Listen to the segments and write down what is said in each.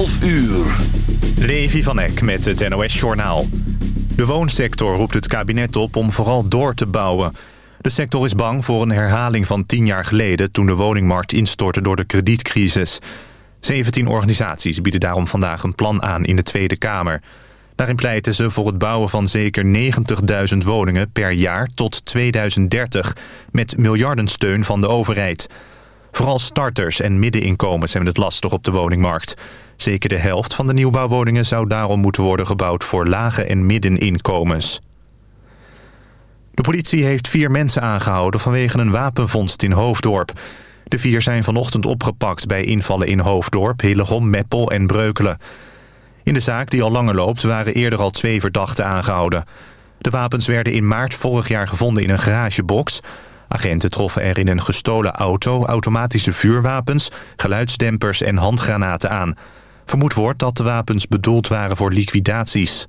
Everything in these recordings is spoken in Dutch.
12 uur. Levi van Eck met het NOS-journaal. De woonsector roept het kabinet op om vooral door te bouwen. De sector is bang voor een herhaling van tien jaar geleden... toen de woningmarkt instortte door de kredietcrisis. 17 organisaties bieden daarom vandaag een plan aan in de Tweede Kamer. Daarin pleiten ze voor het bouwen van zeker 90.000 woningen per jaar tot 2030... met miljardensteun van de overheid... Vooral starters en middeninkomens hebben het lastig op de woningmarkt. Zeker de helft van de nieuwbouwwoningen zou daarom moeten worden gebouwd voor lage en middeninkomens. De politie heeft vier mensen aangehouden vanwege een wapenvondst in Hoofddorp. De vier zijn vanochtend opgepakt bij invallen in Hoofddorp, Hillegom, Meppel en Breukelen. In de zaak, die al langer loopt, waren eerder al twee verdachten aangehouden. De wapens werden in maart vorig jaar gevonden in een garagebox... Agenten troffen er in een gestolen auto automatische vuurwapens, geluidsdempers en handgranaten aan. Vermoed wordt dat de wapens bedoeld waren voor liquidaties.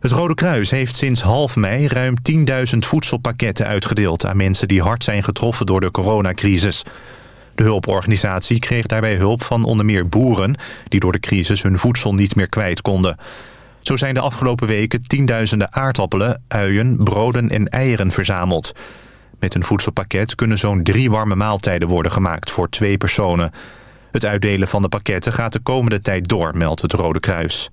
Het Rode Kruis heeft sinds half mei ruim 10.000 voedselpakketten uitgedeeld... aan mensen die hard zijn getroffen door de coronacrisis. De hulporganisatie kreeg daarbij hulp van onder meer boeren... die door de crisis hun voedsel niet meer kwijt konden. Zo zijn de afgelopen weken tienduizenden aardappelen, uien, broden en eieren verzameld. Met een voedselpakket kunnen zo'n drie warme maaltijden worden gemaakt voor twee personen. Het uitdelen van de pakketten gaat de komende tijd door, meldt het Rode Kruis.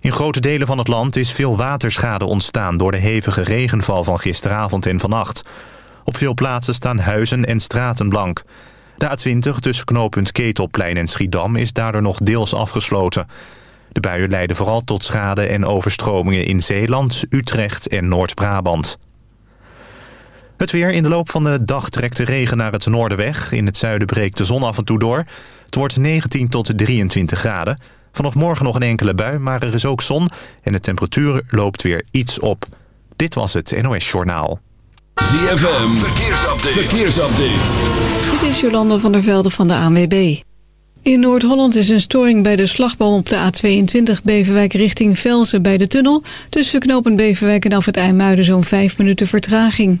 In grote delen van het land is veel waterschade ontstaan... door de hevige regenval van gisteravond en vannacht. Op veel plaatsen staan huizen en straten blank. De A20 tussen knooppunt Ketelplein en Schiedam is daardoor nog deels afgesloten... De buien leiden vooral tot schade en overstromingen in Zeeland, Utrecht en Noord-Brabant. Het weer in de loop van de dag trekt de regen naar het noorden weg. In het zuiden breekt de zon af en toe door. Het wordt 19 tot 23 graden. Vanaf morgen nog een enkele bui, maar er is ook zon... en de temperatuur loopt weer iets op. Dit was het NOS Journaal. ZFM, verkeersupdate. verkeersupdate. Dit is Jolanda van der Velde van de ANWB. In Noord-Holland is een storing bij de slagboom op de A22 Beverwijk richting Velzen bij de tunnel. Tussen knopen Beverwijk en af het IJmuiden zo'n 5 minuten vertraging.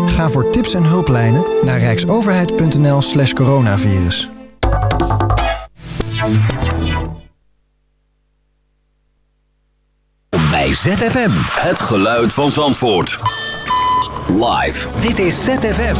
Ga voor tips en hulplijnen naar rijksoverheid.nl slash coronavirus. Bij ZFM. Het geluid van Zandvoort. Live. Dit is ZFM.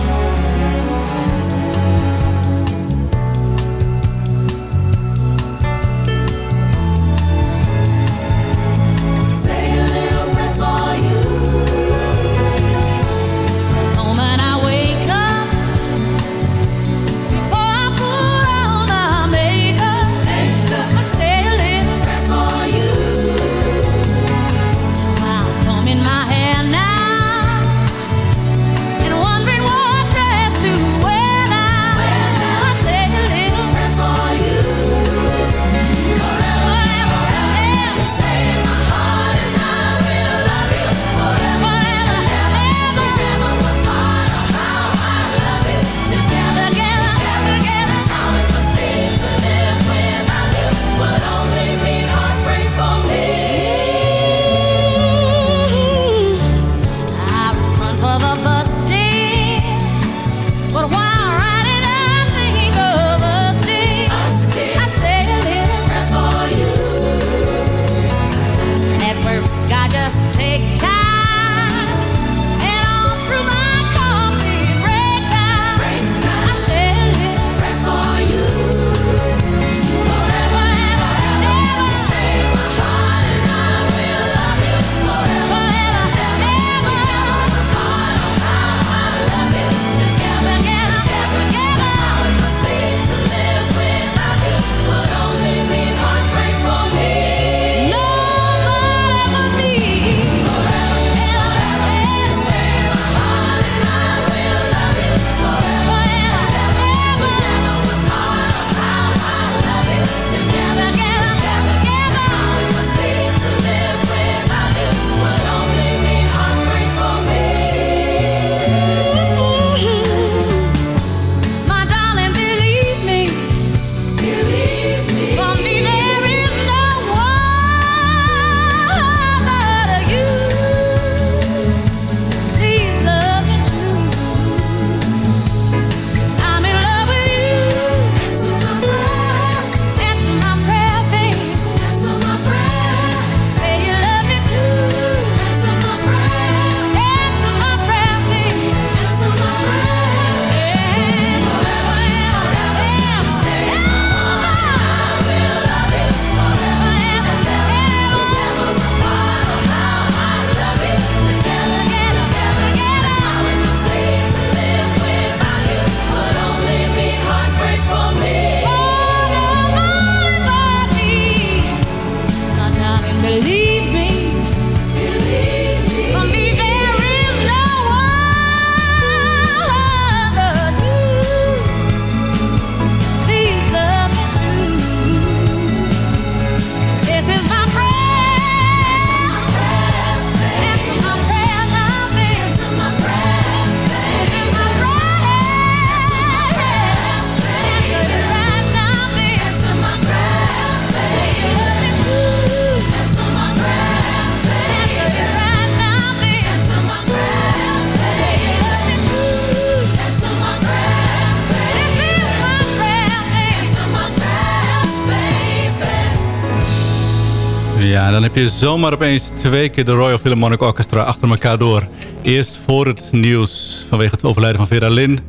Ja, dan heb je zomaar opeens twee keer de Royal Philharmonic Orchestra achter elkaar door. Eerst voor het nieuws vanwege het overlijden van Vera Lynn.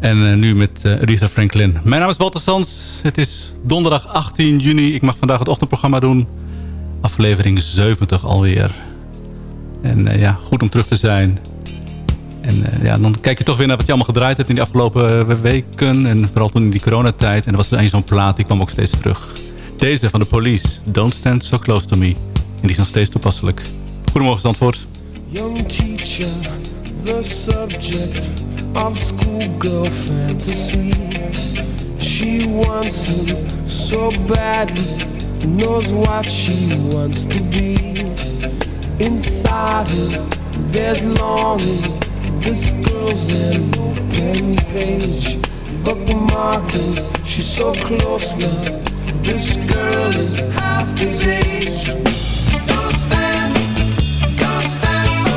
En eh, nu met uh, Aretha Franklin. Mijn naam is Walter Sans. Het is donderdag 18 juni. Ik mag vandaag het ochtendprogramma doen. Aflevering 70 alweer. En uh, ja, goed om terug te zijn. En ja, dan kijk je toch weer naar wat je allemaal gedraaid hebt in die afgelopen weken. En vooral toen in die coronatijd. En er was er een zo'n plaat, die kwam ook steeds terug. Deze van de police, Don't Stand So Close To Me. En die is nog steeds toepasselijk. Goedemorgen, Zandvoort. Young teacher, the subject of schoolgirl fantasy. She wants him so badly, knows what she wants to be. Inside her, there's longing. This girl's an open page, bookmarking. She's so close now. This girl is half his age. Don't stand, don't stand so,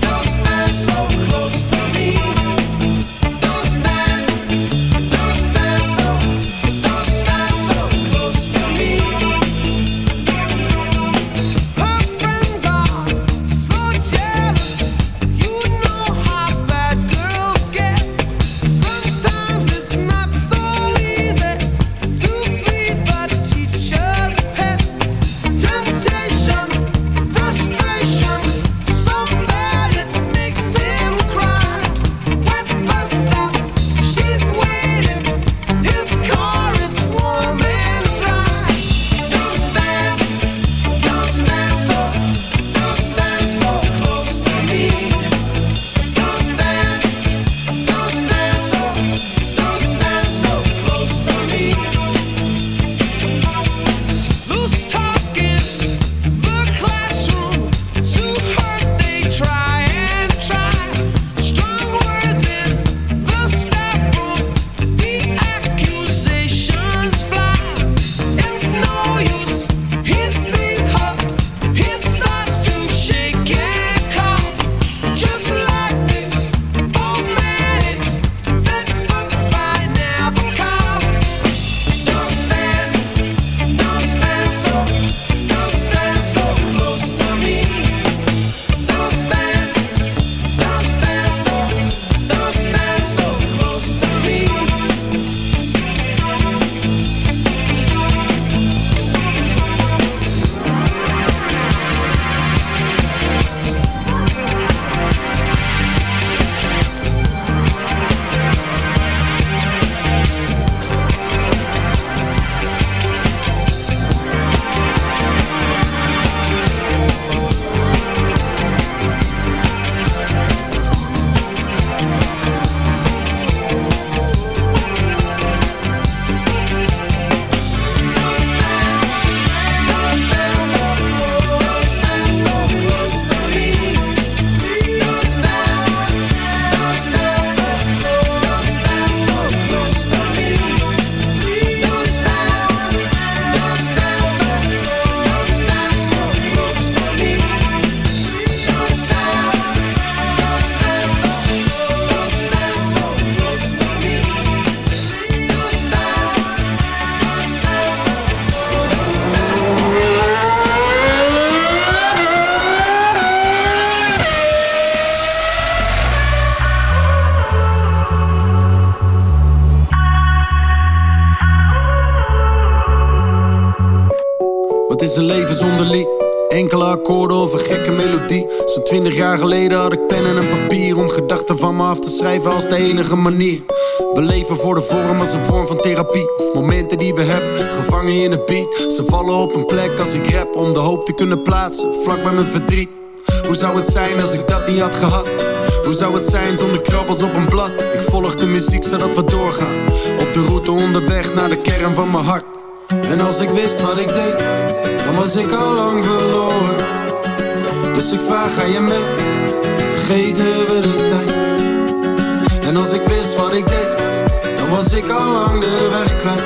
don't stand so close to me. Geleden had ik pen en een papier om gedachten van me af te schrijven als de enige manier. We leven voor de vorm als een vorm van therapie. Of momenten die we hebben, gevangen in een beat. Ze vallen op een plek als ik rap om de hoop te kunnen plaatsen, vlak bij mijn verdriet. Hoe zou het zijn als ik dat niet had gehad? Hoe zou het zijn zonder krabbels op een blad? Ik volg de muziek zodat we doorgaan. Op de route onderweg naar de kern van mijn hart. En als ik wist wat ik deed, dan was ik al lang verloren. Dus ik vraag, ga je mee? Vergeten we de tijd? En als ik wist wat ik deed, dan was ik al lang de weg kwijt.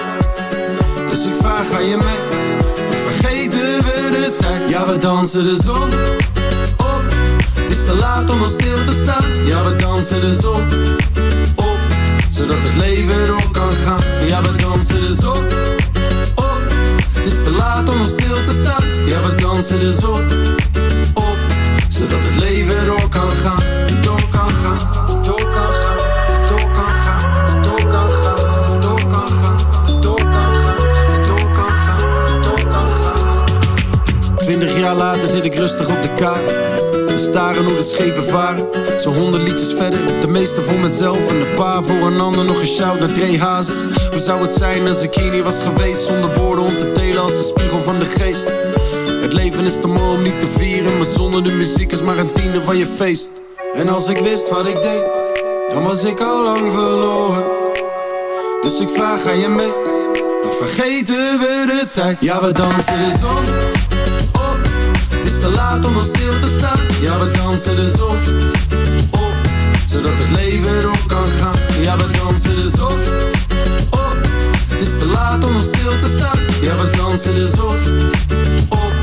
Dus ik vraag, ga je mee? Vergeten we de tijd? Ja, we dansen de zon op. Het is te laat om nog stil te staan. Ja, we dansen de zon op. Zodat het leven door kan gaan. Ja, we dansen de zon op. Het is te laat om nog stil te staan. Ja, we dansen dus op, op. Dat het leven door kan gaan, door kan gaan, door kan gaan. Door kan gaan, door kan gaan, door kan gaan, door kan gaan, door kan gaan, door kan gaan. Twintig jaar later zit ik rustig op de kaart te staren hoe de schepen varen. Zo honderd liedjes verder, de meeste voor mezelf en een paar voor een ander. Nog een shout naar Dre Hazes. Hoe zou het zijn als ik hier niet was geweest zonder woorden om te delen, als de spiegel van de geest? Leven is te mooi om niet te vieren, maar zonder de muziek is maar een tiende van je feest. En als ik wist wat ik deed, dan was ik al lang verloren. Dus ik vraag, ga je mee? Dan vergeten we de tijd. Ja, we dansen de zon op. Het is te laat om nog stil te staan. Ja, we dansen de zon op. Zodat het leven erop kan gaan. Ja, we dansen de zon op. Het is te laat om nog stil te staan. Ja, we dansen de zon op.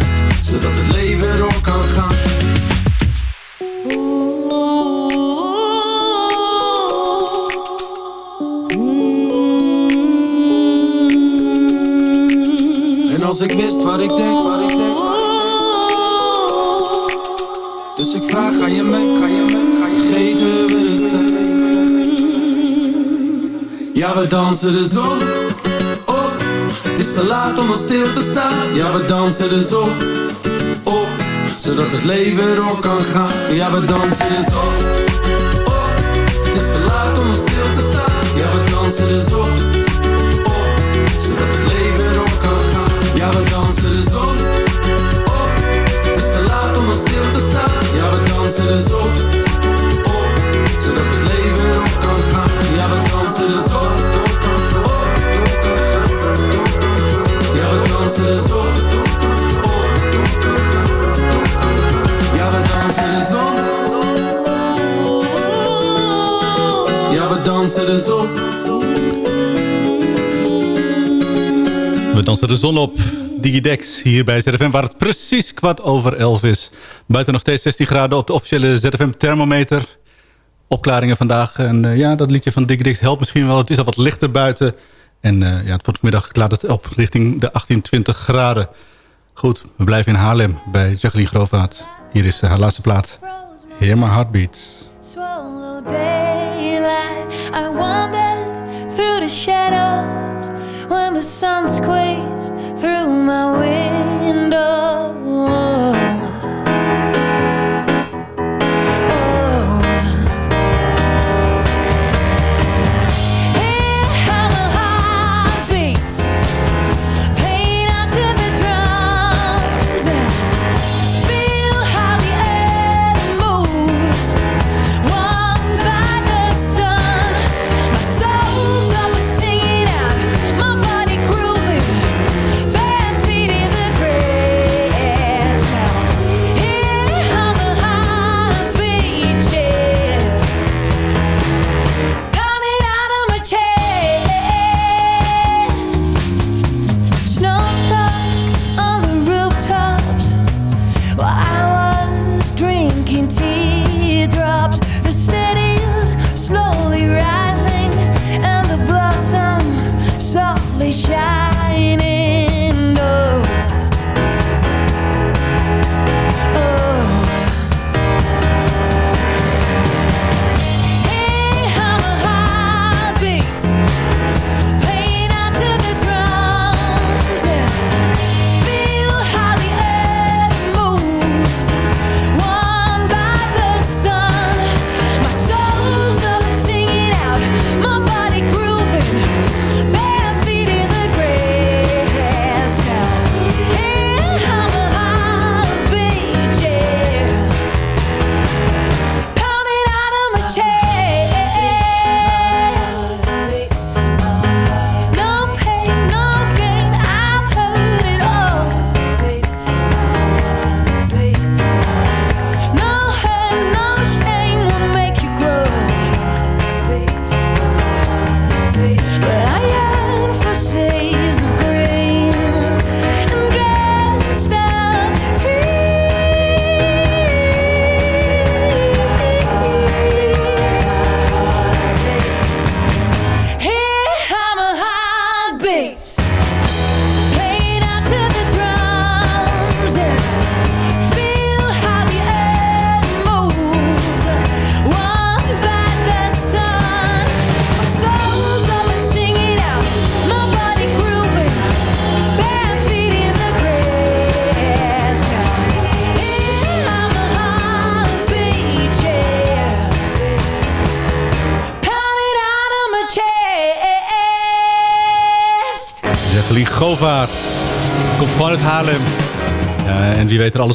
Zodat het leven erop kan gaan. En als ik wist wat ik denk, wat ik denk. Dus ik vraag, ga je mee, ga je mee, ga je tijd. Ja, we dansen de zon op. Het is te laat om nog stil te staan. Ja, we dansen de zon. Zodat het leven door kan gaan. Ja, we dansen zon We dansen de zon op. Digidex hier bij ZFM, waar het precies kwart over elf is. Buiten nog steeds 16 graden op de officiële ZFM thermometer. Opklaringen vandaag. En eh, ja, dat liedje van Digidex helpt misschien wel. Het is al wat lichter buiten. En eh, ja, het wordt vanmiddag klaart op richting de 18, 20 graden. Goed, we blijven in Haarlem bij Jacqueline Grovaat. Hier is eh, haar laatste plaat. Hear My Heartbeats. swallow when the sun squeezed through my window.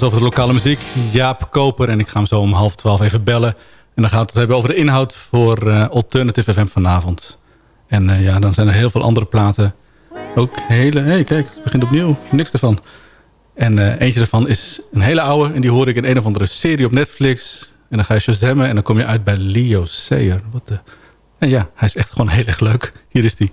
Over de lokale muziek. Jaap Koper. En ik ga hem zo om half twaalf even bellen. En dan gaan we het hebben over de inhoud voor eh, Alternative FM vanavond. En eh, ja, dan zijn er heel veel andere platen. Ook hele... Hey, kijk, het begint opnieuw. Niks ervan. En eh, eentje daarvan is een hele oude. En die hoor ik in een of andere serie op Netflix. En dan ga je shazammen en dan kom je uit bij Leo Sayer. Wat de... En ja, hij is echt gewoon heel erg leuk. Hier is hij.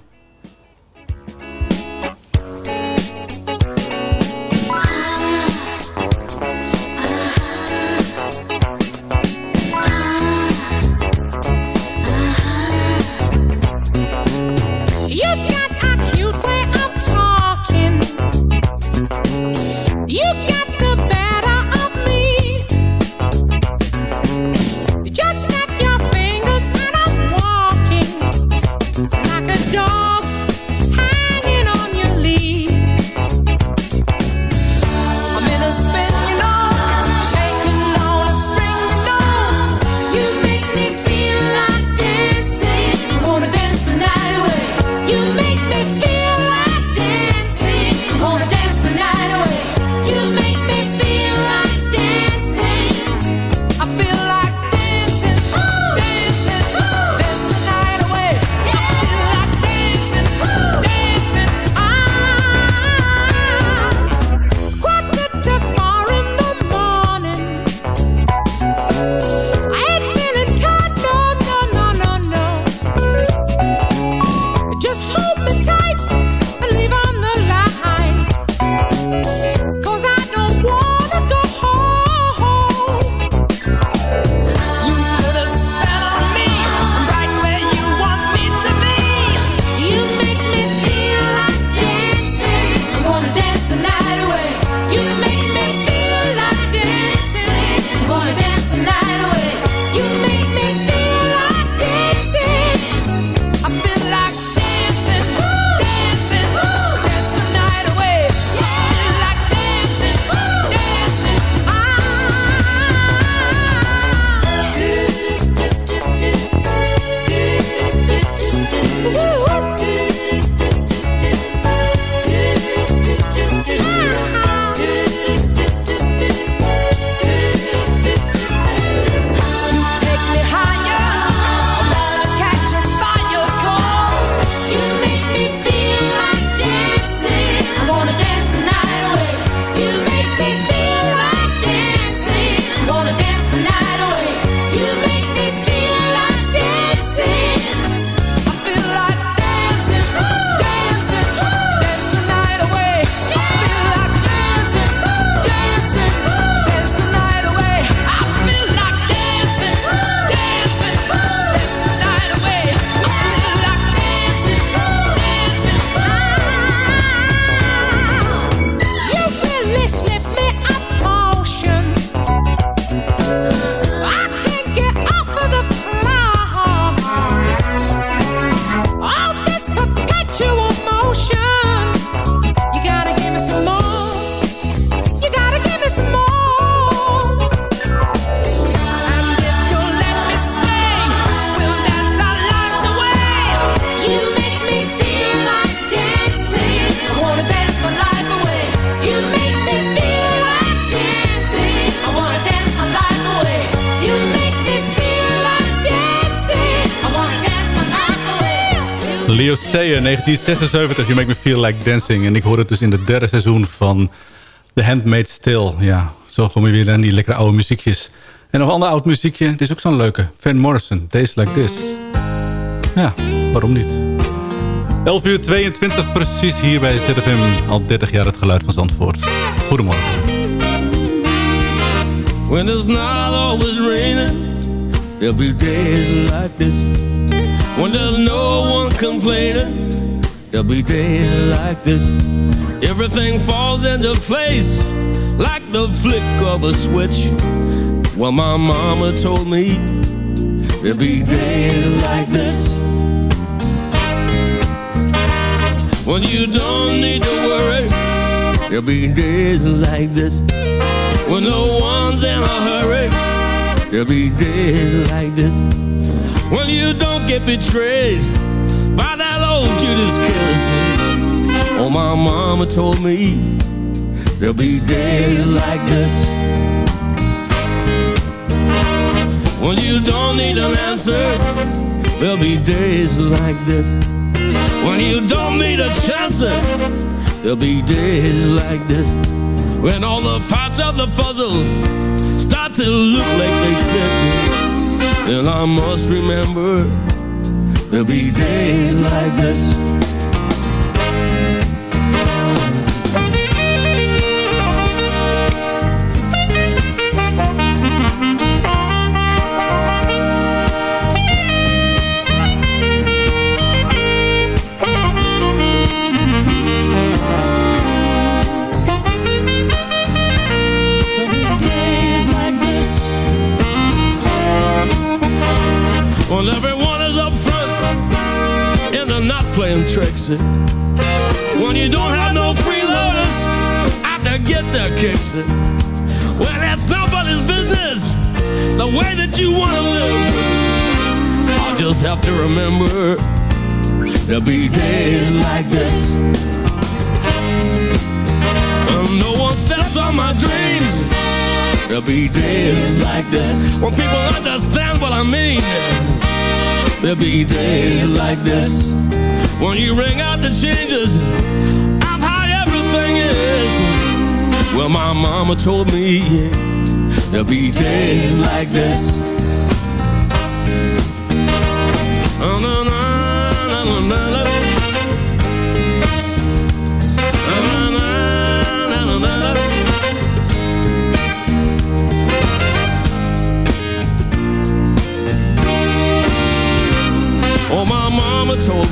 1976. You Make Me Feel Like Dancing. En ik hoor het dus in het derde seizoen van The Handmaid's Tale. Ja, zo kom je weer aan die lekkere oude muziekjes. En nog een ander oud muziekje. Het is ook zo'n leuke. Van Morrison, Days Like This. Ja, waarom niet? 11 uur 22 precies hier bij ZFM. Al 30 jaar het geluid van Zandvoort. Goedemorgen. When it's not always raining, there'll be days like this. When there's no one complaining, there'll be days like this. Everything falls into place like the flick of a switch. Well, my mama told me there'll be days like this. When you don't need to worry, there'll be days like this. When no one's in a hurry, there'll be days like this. When you don't get betrayed Judas kiss. Oh, my mama told me there'll be days like this. When you don't need an answer, there'll be days like this. When you don't need a chance, there'll be days like this. When all the parts of the puzzle start to look like they fit. And I must remember there'll be days like this. Not playing. When you don't have no freeloaders out to get their kicks. Well, that's nobody's business. The way that you want to live. I just have to remember there'll be days like this. And no one steps on my dreams. There'll be days like this when people understand what I mean. There'll be days like this when you ring out the changes of how everything is. Well, my mama told me there'll be days like this.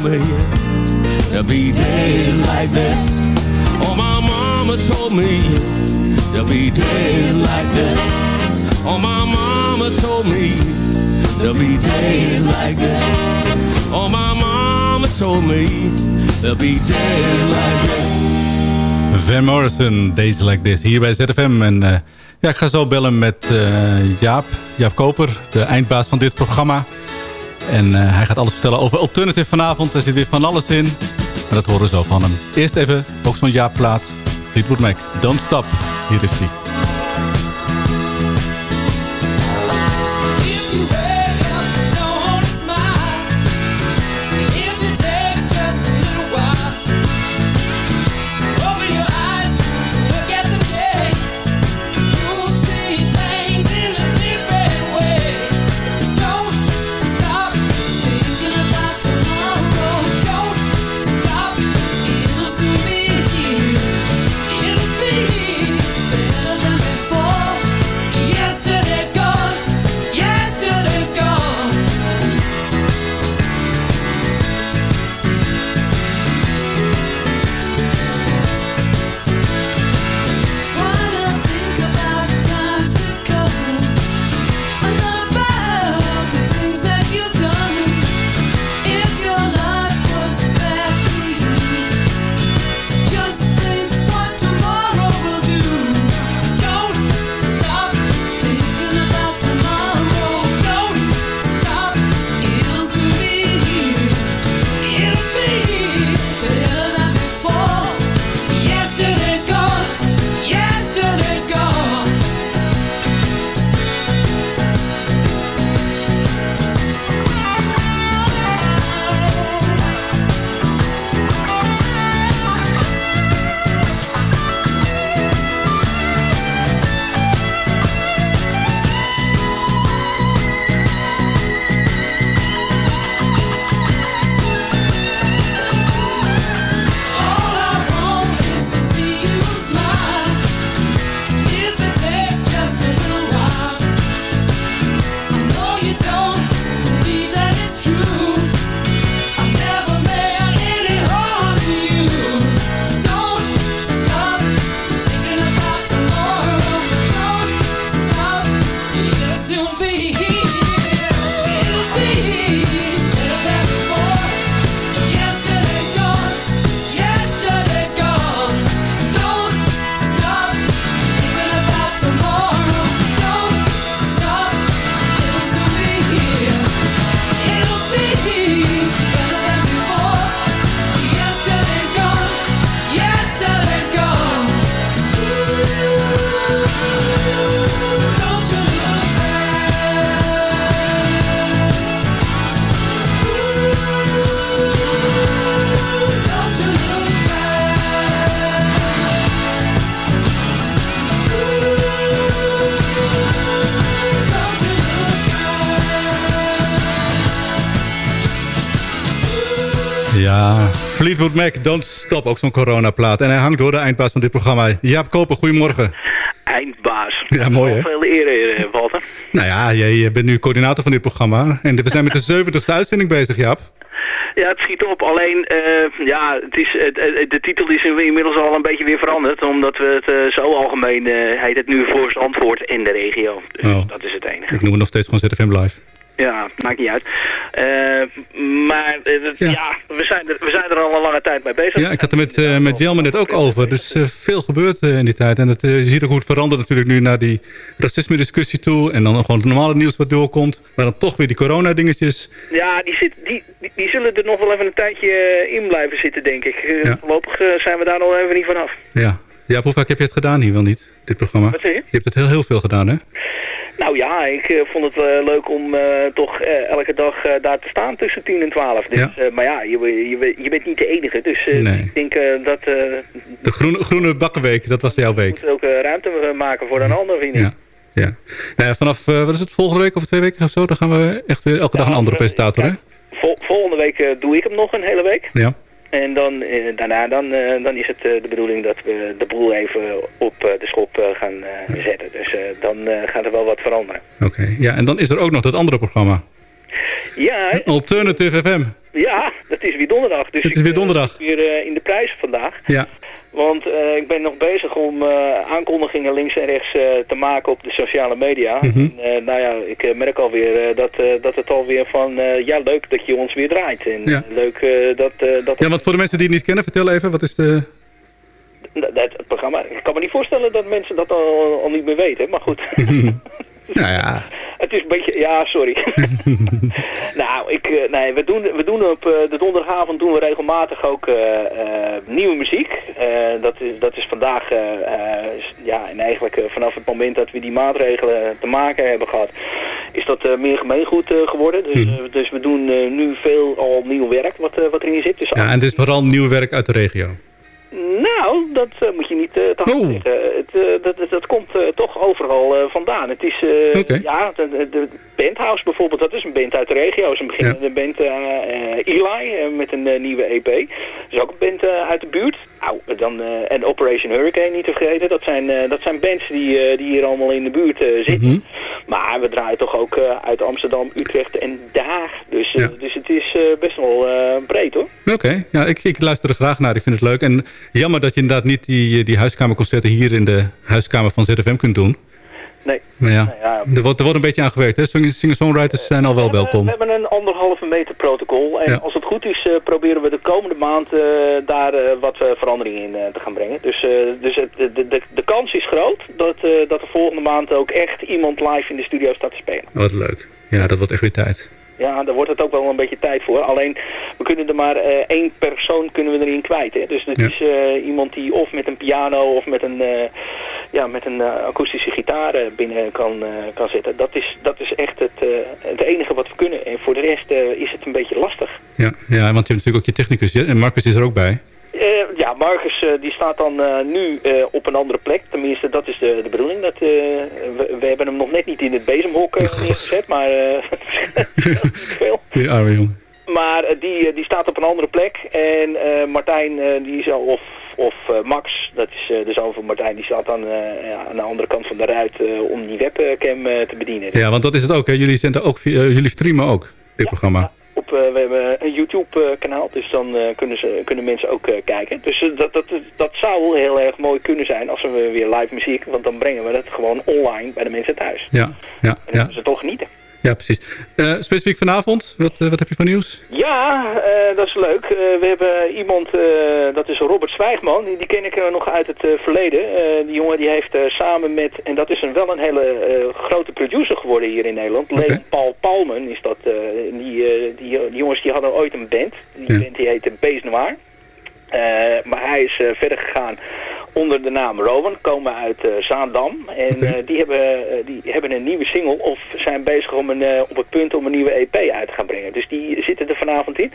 Me there'll be days like this. Oh, my mama told me there'll be days like this. Oh, my mama told me there'll be days like this. Oh, my mama told me there'll be days like this. Van Morrison, Days Like This, hier bij ZFM. En eh, ja, ik ga zo bellen met eh, Jaap, Jaap Koper, de eindbaas van dit programma. En eh, hij gaat alles vertellen over Alternative vanavond. Er zit weer van alles in. En dat horen we zo van hem. Eerst even, ook zo'n Jaap plaat. Fleetwood Mac, Don't Stop. Hier is hij. Fleetwood Mac, Don't Stop, ook zo'n coronaplaat. En hij hangt door de eindbaas van dit programma. Jaap Koper, goedemorgen. Eindbaas. Ja, mooi, hè? Veel eer, eh, Walter. Nou ja, jij bent nu coördinator van dit programma. En we zijn met de 70ste uitzending bezig, Jaap. Ja, het schiet op. Alleen, eh, ja, het is, de titel is inmiddels al een beetje weer veranderd. Omdat we het eh, zo algemeen eh, heet het nu voor Zandvoort in de regio. Dus Oh. dat is het enige. Ik noem het nog steeds gewoon ZFM Live. Ja, maakt niet uit. Eh, maar eh, dat- ja, we, zijn er, we zijn er al een lange tijd mee bezig. Ja, ik had er met, eh met Jelme net ook over. Dus eh, veel gebeurt in die tijd. En het, je ziet ook hoe het verandert natuurlijk nu naar die racisme-discussie toe. En dan gewoon het normale nieuws wat doorkomt. Maar dan toch weer die corona-dingetjes. Ja, die, zit, die, die, die zullen er nog wel even een tijdje in blijven zitten, denk ik. Ja. Voorlopig zijn we daar nog even niet vanaf. Ja. Ja, hoe vaak heb je het gedaan hier wel niet, dit programma? Wat zeg je? Je hebt het heel, heel veel gedaan, hè? Nou ja, ik eh, vond het eh, leuk om eh, toch elke dag daar te staan tussen 10 en 12. Dus, Ja. maar ja, je, je, je bent niet de enige. Dus Nee. ik denk dat De groene, groene bakkenweek, dat was jouw week. we ook eh, ruimte maken voor een ander, vind ik. Ja. Ja. Nou ja, vanaf, wat is het, volgende week of twee weken of zo? Dan gaan we echt weer elke dag een andere presentator, hè? Vol- volgende week doe ik hem nog een hele week. Ja. En dan, eh, daarna dan, eh, dan is het eh, de bedoeling dat we de boel even op de schop gaan zetten. Dus dan gaat er wel wat veranderen. Oké. Ja, en dan is er ook nog dat andere programma. Ja? Alternative FM. ja, dat is weer donderdag. Dus Het is ik, weer donderdag. zit weer eh, in de prijs vandaag. Ja. Want eh, ik ben nog bezig om eh, aankondigingen links en rechts eh, te maken op de sociale media. Mhm. En, nou ja, ik merk alweer dat, dat het alweer van, ja leuk dat je ons weer draait. En Ja. leuk dat, dat Ja, want voor de mensen die het niet kennen, vertel even, wat is de... dat, dat- het programma, ik kan me niet voorstellen dat mensen dat al, al niet meer weten, maar goed. Nou ja, Het is een beetje, ja, sorry. nou, ik, eh, nee, we doen, we doen op eh, de donderdagavond doen we regelmatig ook eh, nieuwe muziek. Dat, is, dat is vandaag, ja, en eigenlijk vanaf het moment dat we die maatregelen te maken hebben gehad, is dat meer gemeengoed geworden. Dus, eh, dus we doen nu veel al nieuw werk wat, wat erin zit. Dus ja en het is vooral nieuw werk uit de regio. Nou, dat eh, moet je niet eh te hard Oh. zeggen. Het, eh, dat, dat, dat komt toch overal vandaan. Het is, eh, Oké. ja, de, de Bandhouse bijvoorbeeld, dat is een band uit de regio. Ze beginnen de band eh, eh, Eli eh, met een nieuwe EP. Dat is ook een band uit de buurt. Nou, dan, en Operation Hurricane niet te vergeten. Dat zijn, dat zijn bands die, die hier allemaal in de buurt zitten. Mhm. Maar we draaien toch ook uit Amsterdam, Utrecht en Den Haag. Dus, Ja. dus het is best wel breed hoor. Oké, ja, ik, ik luister er graag naar. Ik vind het leuk. En jammer dat je inderdaad niet die, die huiskamerconcerten hier in de huiskamer van ZFM kunt doen. Nee. Maar ja, Nou ja, er wordt, er wordt een beetje aan gewerkt. Singer-songwriters zijn al wel welkom. We hebben een anderhalve meter protocol. En Ja. als het goed is, eh, proberen we de komende maand eh, daar eh, wat verandering in te gaan brengen. Dus, dus het, de, de, de kans is groot dat, dat de volgende maand ook echt iemand live in de studio staat te spelen. Wat leuk. Ja, dat wordt echt weer tijd. Ja, daar wordt het ook wel een beetje tijd voor. Alleen, we kunnen er maar één persoon kunnen we erin kwijt. Hè? Dus het Ja. is iemand die of met een piano of met een, ja, met een eh, akoestische gitaar eh, binnen kan, eh, kan zitten. Dat is, dat is echt het, eh, het enige wat we kunnen. En voor de rest is het een beetje lastig. Ja, ja, want je hebt natuurlijk ook je technicus. En Marcus is er ook bij. Ja, Marcus die staat dan nu op een andere plek. Tenminste, dat is de, de bedoeling. Dat, we, we hebben hem nog net niet in het bezemhok neergezet, maar dat is niet veel. Die arme jongen. Maar die, die staat op een andere plek. En Martijn, die zal, of, of eh, Max, dat is eh, de zoon van Martijn, die staat dan eh, aan de andere kant van de ruit om die webcam te bedienen. Ja, want dat is het ook. Hè. Jullie, zenden ook jullie streamen ook, dit programma. Op, we hebben een YouTube-kanaal, dus dan kunnen, ze, kunnen mensen ook kijken. Dus dat, dat, dat zou heel erg mooi kunnen zijn als we weer live muziek, want dan brengen we dat gewoon online bij de mensen thuis. Ja, ja, En dan ja. ze toch genieten. Ja precies. Eh, specifiek vanavond, wat, eh, wat heb je voor nieuws? Ja, eh, dat is leuk. We hebben iemand, dat is Robert Zwijgman, die, die ken ik nog uit het verleden. Die jongen die heeft samen met, en dat is een, wel een hele grote producer geworden hier in Nederland. Leen Paul Palmen is dat. die, die, die jongens die hadden ooit een band. Die Ja. band die heette Bees Noir. Maar hij is verder gegaan onder de naam Rowan, komen uit eh, Zaandam. En eh, die, hebben, eh, die hebben een nieuwe single of zijn bezig om een, op het punt om een nieuwe EP uit te gaan brengen. Dus die zitten er vanavond in.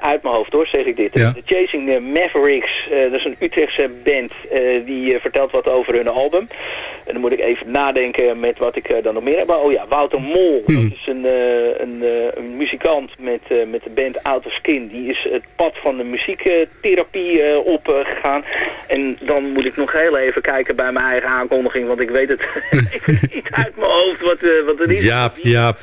Uit mijn hoofd hoor, zeg ik dit. Ja. De Chasing Mavericks, dat is een Utrechtse band, die vertelt wat over hun album. En dan moet ik even nadenken met wat ik dan nog meer heb. Oh ja, Wouter Mol. Dat is een, een, een muzikant met, met de band Out of Skin. Die is het pad van de muziektherapie opgegaan. en dan moet ik nog heel even kijken bij mijn eigen aankondiging. Want ik weet het niet uit mijn hoofd wat, eh, wat er is. Jaap, Jaap.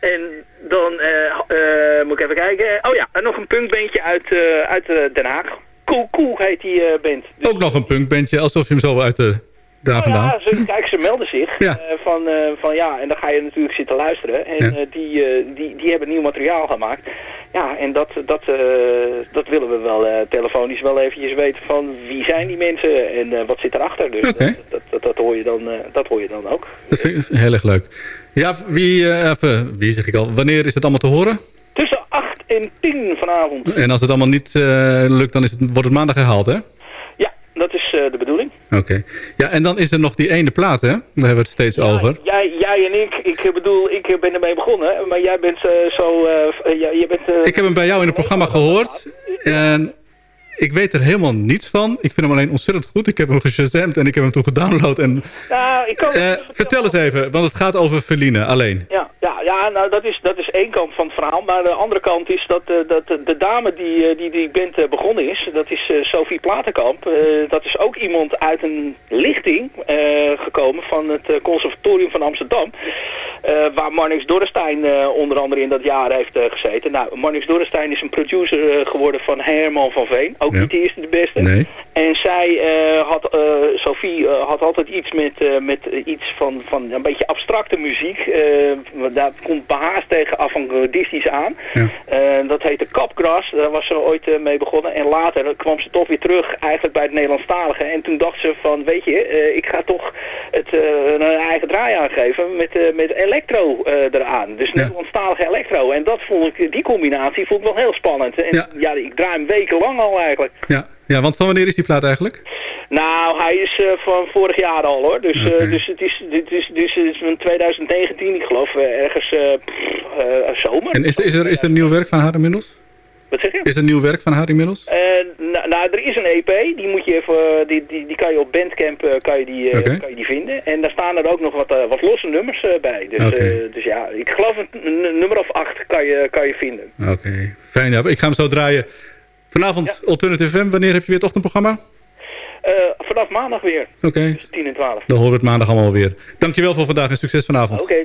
En dan eh, eh, moet ik even kijken. Oh ja, en nog een punkbandje uit, uit Den Haag. Koe Koe heet die band. Ook nog een punkbandje, alsof je hem zo uit de... Daar Oh vandaan. ja, ze, kijk, ze melden zich. Ja. eh, van, eh, van ja, en dan ga je natuurlijk zitten luisteren. En Ja. eh, die, die, die hebben nieuw materiaal gemaakt. Ja, en dat, dat, dat willen we wel telefonisch wel eventjes weten van wie zijn die mensen en wat zit erachter. Dus dat, dat, dat, dat hoor je dan, dat hoor je dan ook. Dat vind ik heel erg leuk. Ja, wie, even, wie zeg ik al, wanneer is het allemaal te horen? Tussen 8 en 10 vanavond. En als het allemaal niet lukt, dan is het, wordt het maandag herhaald, hè? Ja, dat is eh, de bedoeling. Oké. Ja, en dan is er nog die ene plaat, hè? Daar hebben we het steeds over. Jij, jij en ik, ik bedoel, ik ben ermee begonnen, maar jij bent eh, zo, eh, eh, je bent... eh, Ik heb hem bij jou in het programma gehoord. En ik weet er helemaal niets van. Ik vind hem alleen ontzettend goed. Ik heb hem geshazamd en ik heb hem toen gedownload. En, Nou, ik kan... eh, vertel eens even, want het gaat over Feline alleen. Ja, ja, ja nou dat is, dat is één kant van het verhaal. Maar de andere kant is dat, eh, dat de, dame die, eh, die die band begonnen is, dat is Sophie Platenkamp. Dat is ook iemand uit een lichting gekomen van het conservatorium van Amsterdam. waar Marnix Dorrestein onder andere in dat jaar heeft gezeten. Nou, Marnix Dorrestein is een producer geworden van Herman van Veen. Ook Ja. niet de eerste de beste. Nee. En zij eh, had, eh, Sophie eh, had altijd iets met, met iets van, van een beetje abstracte muziek. Daar komt behaast tegen avant-gardistisch aan. Ja. Dat heette Capgras, daar was ze ooit mee begonnen. En later kwam ze toch weer terug eigenlijk bij het Nederlandstalige. En toen dacht ze van, weet je, ik ga toch het, een eigen draai aangeven met, met elektro eh, eraan. Dus Nederlandstalige elektro. En dat vond ik, die combinatie vond ik wel heel spannend. En Ja. ja, ik draai hem wekenlang al eigenlijk. Ja. ja, want van wanneer is die plaat eigenlijk? Nou, hij is eh, van vorig jaar al hoor. Dus, eh, Oké. dus het is, dit is, dus het is van 2019, ik geloof eh, ergens pff, zomer. En is, is, er, is er nieuw werk van haar inmiddels? Wat zeg je? Is er nieuw werk van haar inmiddels? Nou, nou, er is een EP, die moet je even, die, die, die kan je op Bandcamp kan je die, kan je die vinden. En daar staan er ook nog wat, wat losse nummers bij. Dus, dus ja, ik geloof een, een nummer of acht kan je, kan je vinden. Oké, fijn. Ja. Ik ga hem zo draaien. Vanavond Alternative FM. Wanneer heb je weer het ochtendprogramma? Eh, vanaf maandag weer, Oké, 10 en 12. dan horen we het maandag allemaal weer. Dankjewel voor vandaag en succes vanavond. Oké.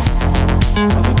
Thank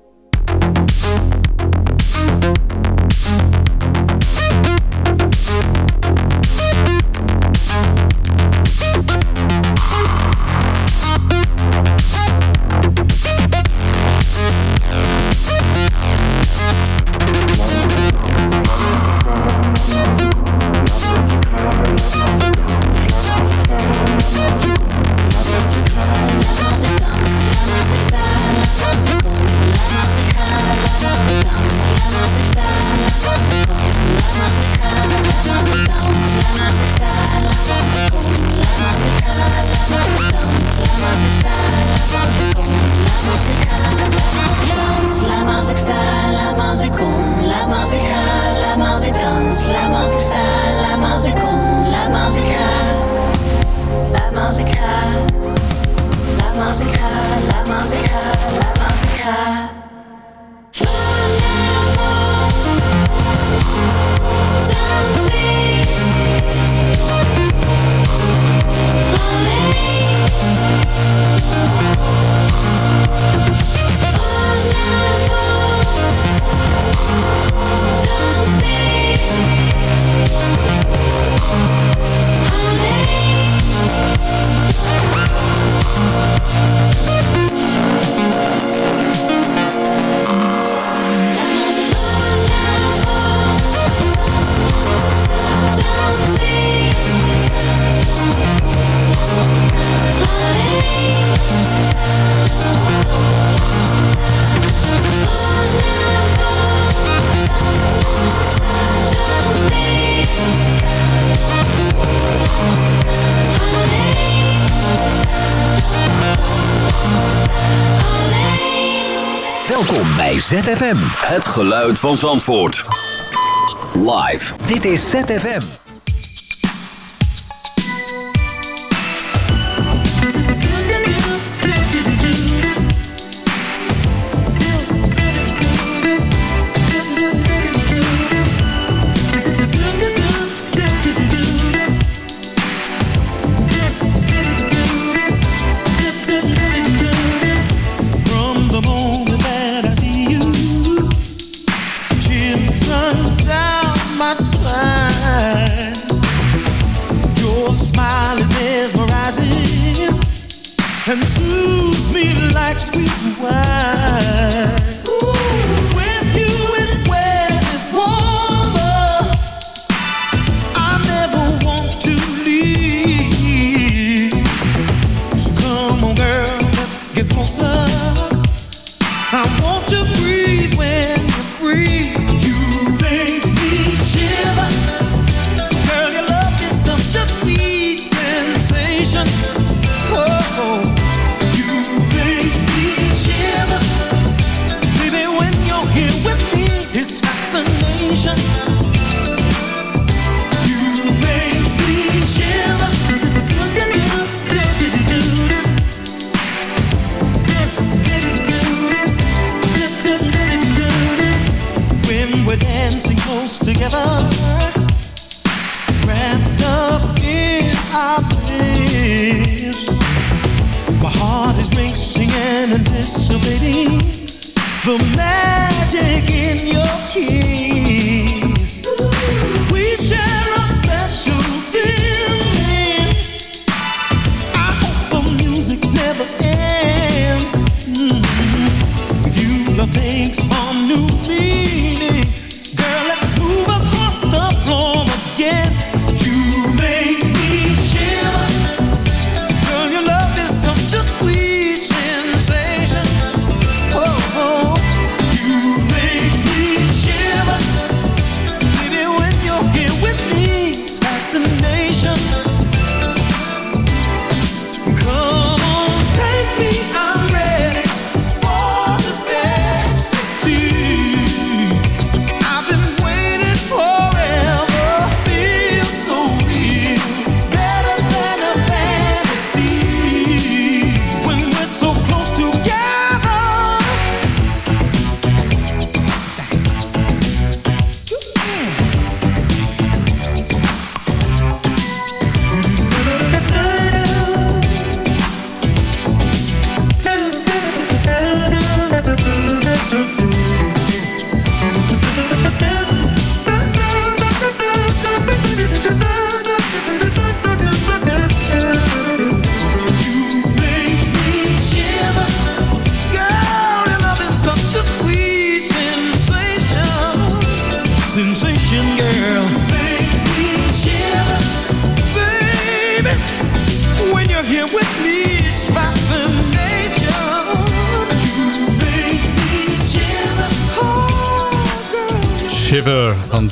ZFM. Het geluid van Zandvoort. Live. Dit is ZFM.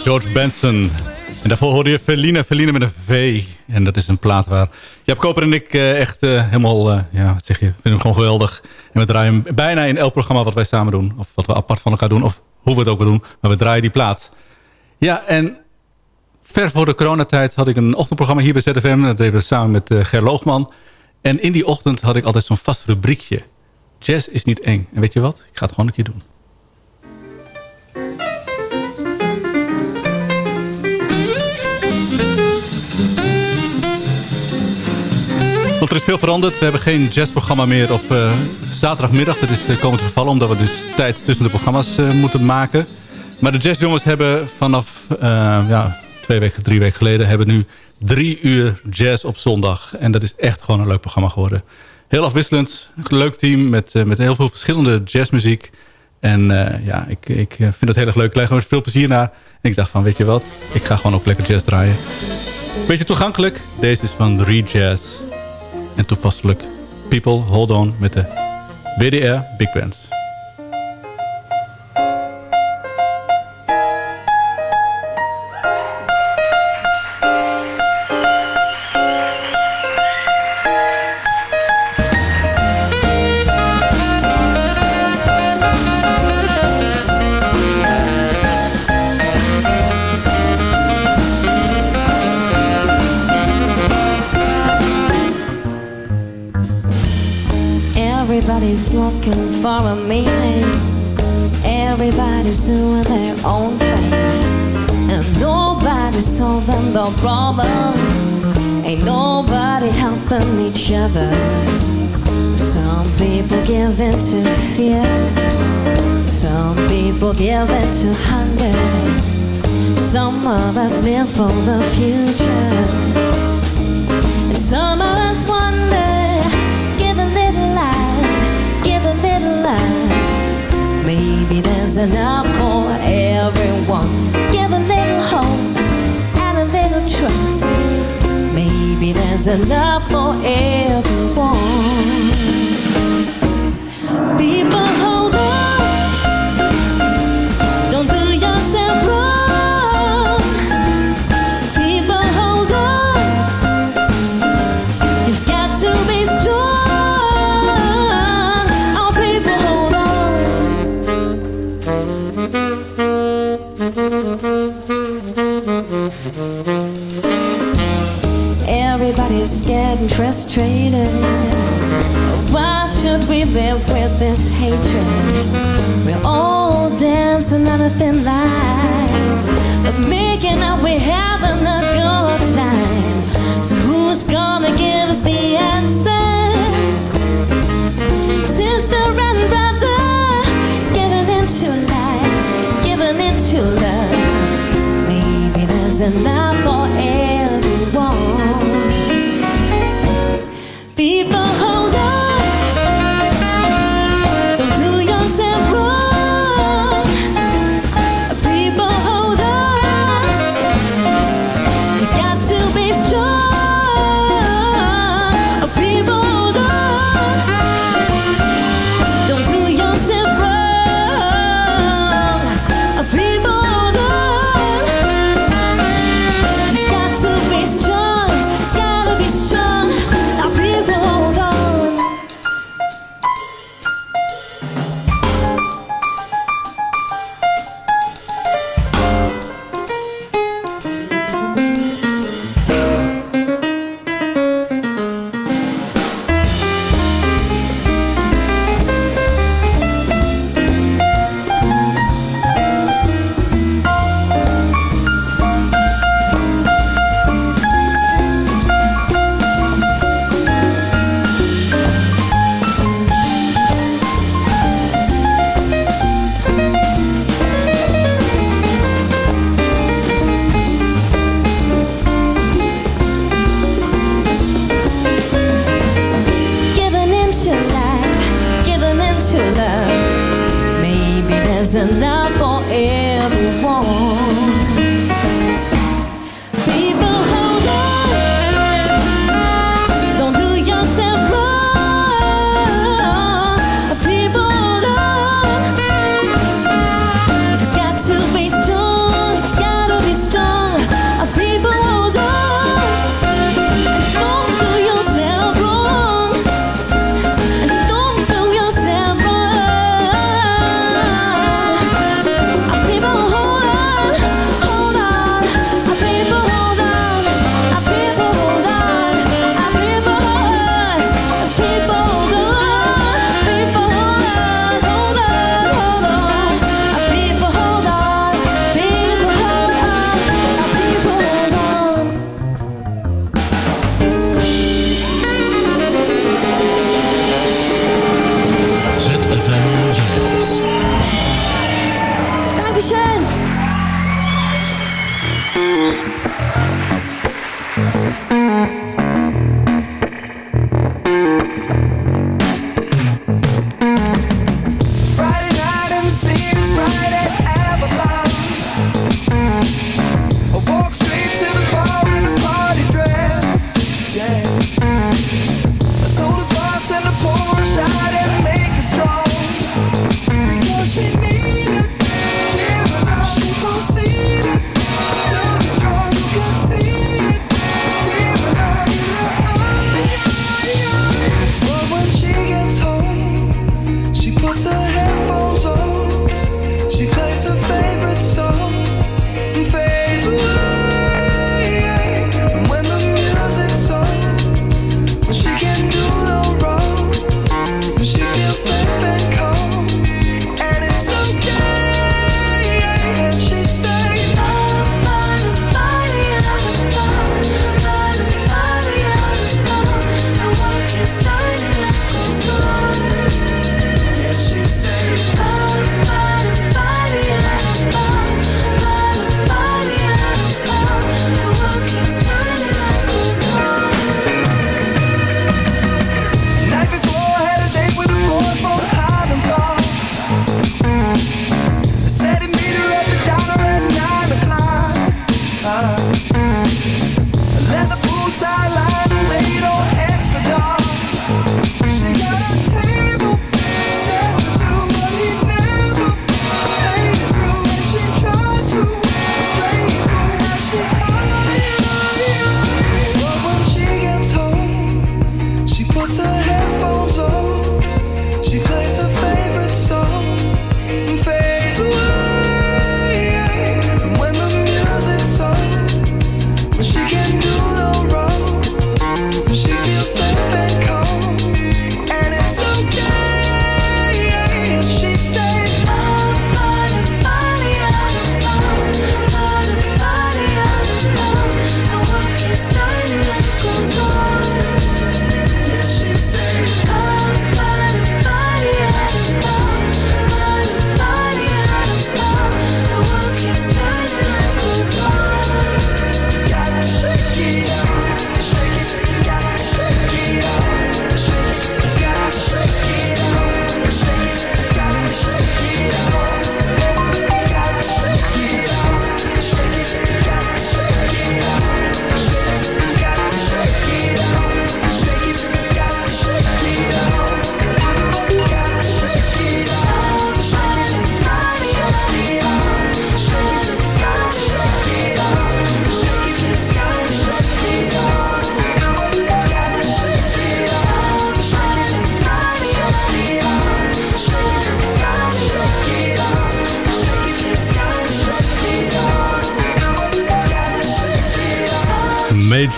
George Benson. En daarvoor hoorde je Feline, Feline met een V. En dat is een plaat waar Jaap Koper en ik eh, echt eh, helemaal, eh, ja, wat zeg je, vinden hem gewoon geweldig. En we draaien bijna in elk programma wat wij samen doen. Of wat we apart van elkaar doen, of hoe we het ook doen. Maar we draaien die plaat. Ja, en ver voor de coronatijd had ik een ochtendprogramma hier bij ZFM. Dat deden we samen met Ger Loogman. En in die ochtend had ik altijd zo'n vast rubriekje. Jazz is niet eng. En weet je wat? Ik ga het gewoon een keer doen. Want er is veel veranderd. We hebben geen jazzprogramma meer op uh, zaterdagmiddag. Dat is uh, komen te vervallen omdat we dus tijd tussen de programma's uh, moeten maken. Maar de jazzjongens hebben vanaf ja, twee weken, drie weken geleden... hebben nu drie uur jazz op zondag. En dat is echt gewoon een leuk programma geworden. Heel afwisselend. Leuk team met, met heel veel verschillende jazzmuziek. En ja, ik, ik vind dat heel erg leuk. Ik leg er veel plezier naar. En ik dacht van, weet je wat? Ik ga gewoon ook lekker jazz draaien. Beetje toegankelijk. Deze is van Re-Jazz. En toepasselijk People Hold On met de WDR Big Band. nothing like making out we're having a good time. So who's gonna give us the answer? Sister and brother, giving into life, giving into love. Maybe there's enough for everyone.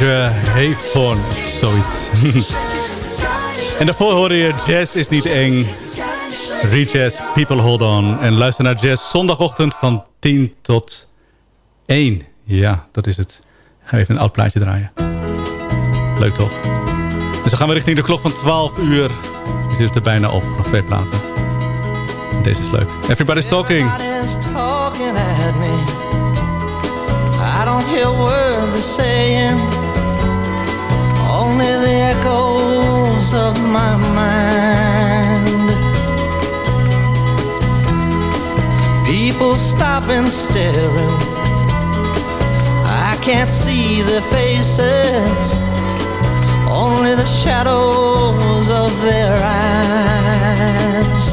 Major Haythorn, zoiets. en daarvoor hoorde je Jazz is niet eng. Re-Jazz, People Hold On. En luister naar Jazz zondagochtend van 10 tot 1. Ja, dat is het. Ik ga even een oud plaatje draaien. Leuk toch? Dus dan gaan we richting de klok van 12 uur. Zit er bijna op. Nog twee platen. Deze is leuk. Everybody's talking. Everybody's talking at me. I don't hear words they're saying. Only the echoes of my mind. People stop and staring. I can't see their faces. Only the shadows of their eyes.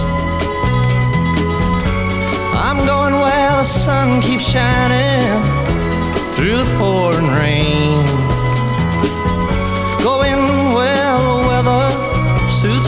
I'm going where the sun keeps shining through the pouring rain.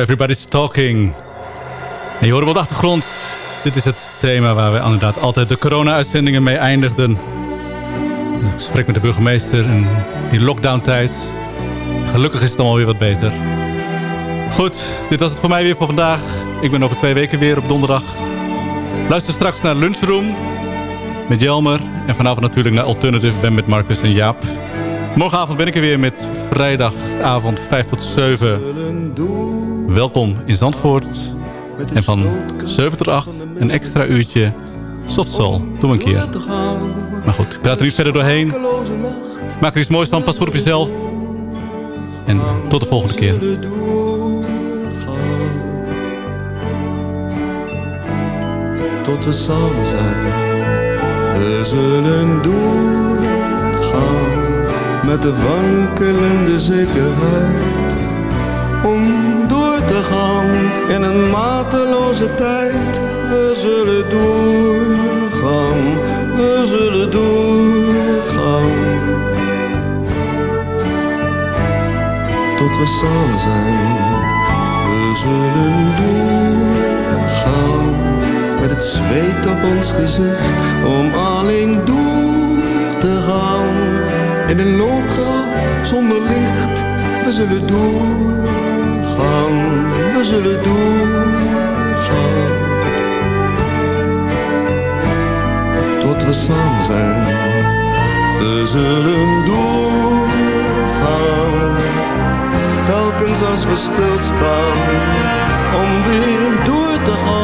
Everybody's Talking. En je hoorde op de achtergrond. Dit is het thema waar we inderdaad altijd de corona-uitzendingen mee eindigden. Een gesprek met de burgemeester en die lockdown-tijd. Gelukkig is het allemaal weer wat beter. Goed, dit was het voor mij weer voor vandaag. Ik ben over twee weken weer op donderdag. Luister straks naar Lunchroom met Jelmer. En vanavond natuurlijk naar Alternative Ben met Marcus en Jaap. Morgenavond ben ik er weer met vrijdagavond 5 tot 7. Welkom in Zandvoort. En van 7 tot 8 een extra uurtje soft soul. Doe een keer. Maar goed, ik praat er niet verder doorheen. Maak er iets moois van. Pas goed op jezelf. En tot de volgende keer. tot we samen zijn. We zullen doorgaan met de wankelende zekerheid. Om door te gaan in een mateloze tijd. We zullen doorgaan, we zullen doorgaan. Tot we samen zijn. We zullen doorgaan met het zweet op ons gezicht om alleen door te gaan. In een loopgraaf zonder licht, we zullen doorgaan, we zullen doorgaan. Tot we samen zijn, we zullen doorgaan. Telkens als we stilstaan, om weer door te gaan